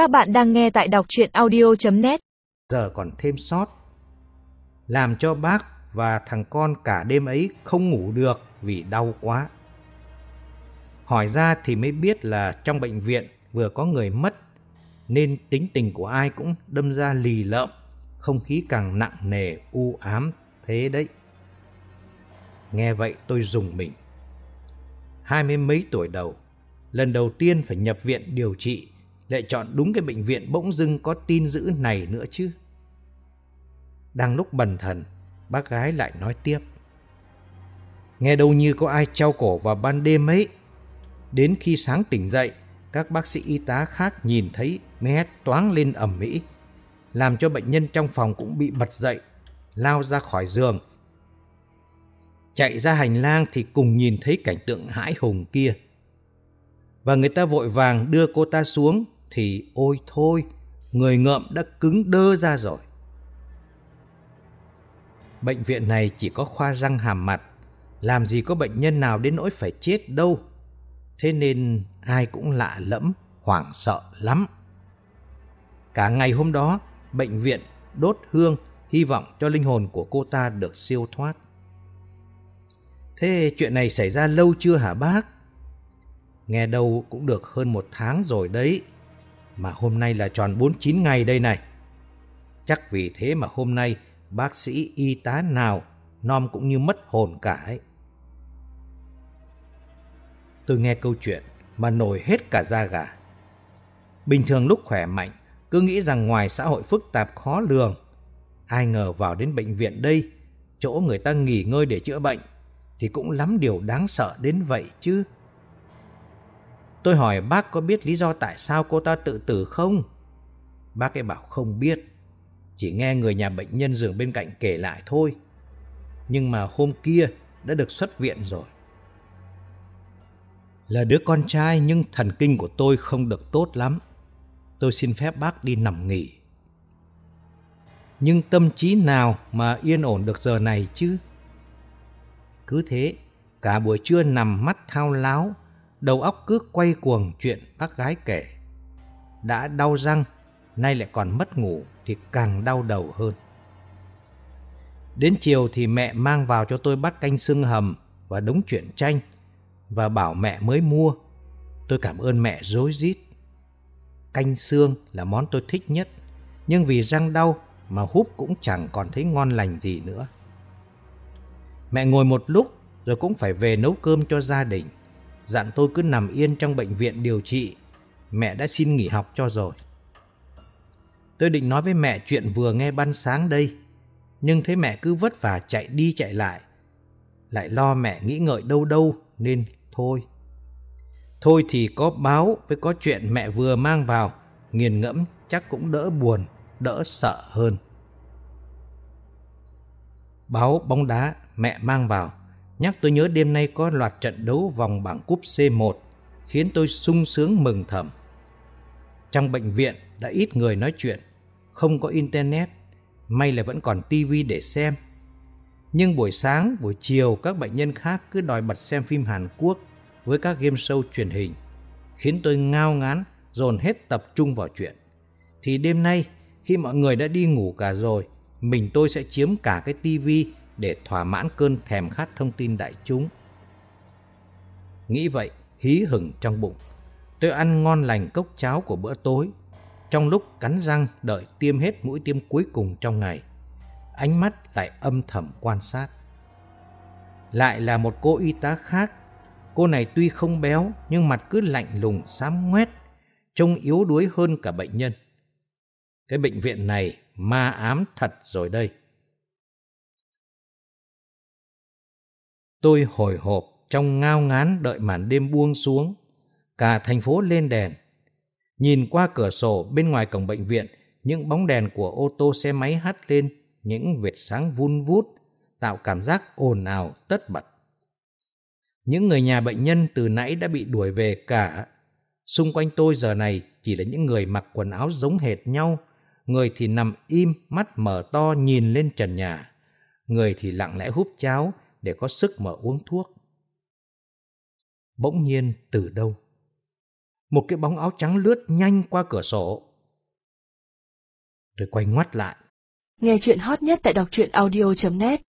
Các bạn đang nghe tại đọc chuyện audio.net Giờ còn thêm sót. Làm cho bác và thằng con cả đêm ấy không ngủ được vì đau quá. Hỏi ra thì mới biết là trong bệnh viện vừa có người mất nên tính tình của ai cũng đâm ra lì lợm, không khí càng nặng nề u ám thế đấy. Nghe vậy tôi dùng mình. Hai mươi mấy tuổi đầu, lần đầu tiên phải nhập viện điều trị, lại chọn đúng cái bệnh viện bỗng dưng có tin dữ này nữa chứ. Đang lúc bần thần, bác gái lại nói tiếp. Nghe đâu như có ai treo cổ vào ban đêm ấy. Đến khi sáng tỉnh dậy, các bác sĩ y tá khác nhìn thấy mé toáng lên ẩm mỹ, làm cho bệnh nhân trong phòng cũng bị bật dậy, lao ra khỏi giường. Chạy ra hành lang thì cùng nhìn thấy cảnh tượng hãi hùng kia. Và người ta vội vàng đưa cô ta xuống thì ôi thôi, người ngợm đã cứng đơ ra rồi. Bệnh viện này chỉ có khoa răng hàm mặt, làm gì có bệnh nhân nào đến nỗi phải chết đâu. Thế nên ai cũng lạ lẫm, hoảng sợ lắm. Cả ngày hôm đó, bệnh viện đốt hương hy vọng cho linh hồn của cô ta được siêu thoát. Thế chuyện này xảy ra lâu chưa hả bác? Nghe đâu cũng được hơn một tháng rồi đấy. Mà hôm nay là tròn 49 ngày đây này. Chắc vì thế mà hôm nay bác sĩ y tá nào nom cũng như mất hồn cả ấy. Tôi nghe câu chuyện mà nổi hết cả da gà. Bình thường lúc khỏe mạnh, cứ nghĩ rằng ngoài xã hội phức tạp khó lường, ai ngờ vào đến bệnh viện đây, chỗ người ta nghỉ ngơi để chữa bệnh, thì cũng lắm điều đáng sợ đến vậy chứ. Tôi hỏi bác có biết lý do tại sao cô ta tự tử không? Bác ấy bảo không biết, chỉ nghe người nhà bệnh nhân giường bên cạnh kể lại thôi. Nhưng mà hôm kia đã được xuất viện rồi. Là đứa con trai nhưng thần kinh của tôi không được tốt lắm. Tôi xin phép bác đi nằm nghỉ. Nhưng tâm trí nào mà yên ổn được giờ này chứ? Cứ thế, cả buổi trưa nằm mắt thao láo, đầu óc cứ quay cuồng chuyện bác gái kể. Đã đau răng, nay lại còn mất ngủ thì càng đau đầu hơn. Đến chiều thì mẹ mang vào cho tôi bát canh xương hầm và đống chuyện tranh và bảo mẹ mới mua. Tôi cảm ơn mẹ rối rít. Canh xương là món tôi thích nhất, nhưng vì răng đau mà húp cũng chẳng còn thấy ngon lành gì nữa. Mẹ ngồi một lúc rồi cũng phải về nấu cơm cho gia đình. Dặn tôi cứ nằm yên trong bệnh viện điều trị. Mẹ đã xin nghỉ học cho rồi. Tôi định nói với mẹ chuyện vừa nghe ban sáng đây. Nhưng thấy mẹ cứ vất vả chạy đi chạy lại. Lại lo mẹ nghĩ ngợi đâu đâu nên thôi. Thôi thì có báo với có chuyện mẹ vừa mang vào. Nghiền ngẫm chắc cũng đỡ buồn, đỡ sợ hơn. Báo bóng đá mẹ mang vào nhắc tôi nhớ đêm nay có loạt trận đấu vòng bảng cúp C1 khiến tôi sung sướng mừng thầm. Trong bệnh viện đã ít người nói chuyện, không có internet, may là vẫn còn tivi để xem. Nhưng buổi sáng, buổi chiều các bệnh nhân khác cứ đòi bật xem phim Hàn Quốc với các game show truyền hình, khiến tôi ngao ngán dồn hết tập trung vào chuyện. Thì đêm nay, khi mọi người đã đi ngủ cả rồi, mình tôi sẽ chiếm cả cái tivi để thỏa mãn cơn thèm khát thông tin đại chúng. Nghĩ vậy, hí hửng trong bụng. Tôi ăn ngon lành cốc cháo của bữa tối, trong lúc cắn răng đợi tiêm hết mũi tiêm cuối cùng trong ngày. Ánh mắt lại âm thầm quan sát. Lại là một cô y tá khác. Cô này tuy không béo nhưng mặt cứ lạnh lùng xám ngoét, trông yếu đuối hơn cả bệnh nhân. Cái bệnh viện này ma ám thật rồi đây. Tôi hồi hộp trong ngao ngán đợi màn đêm buông xuống. Cả thành phố lên đèn. Nhìn qua cửa sổ bên ngoài cổng bệnh viện, những bóng đèn của ô tô xe máy hắt lên, những vệt sáng vun vút, tạo cảm giác ồn ào tất bật. Những người nhà bệnh nhân từ nãy đã bị đuổi về cả. Xung quanh tôi giờ này chỉ là những người mặc quần áo giống hệt nhau, người thì nằm im, mắt mở to nhìn lên trần nhà, người thì lặng lẽ húp cháo, để có sức mà uống thuốc. Bỗng nhiên, từ đâu? Một cái bóng áo trắng lướt nhanh qua cửa sổ. Rồi quay ngoắt lại. Nghe chuyện hot nhất tại đọc truyện audio.net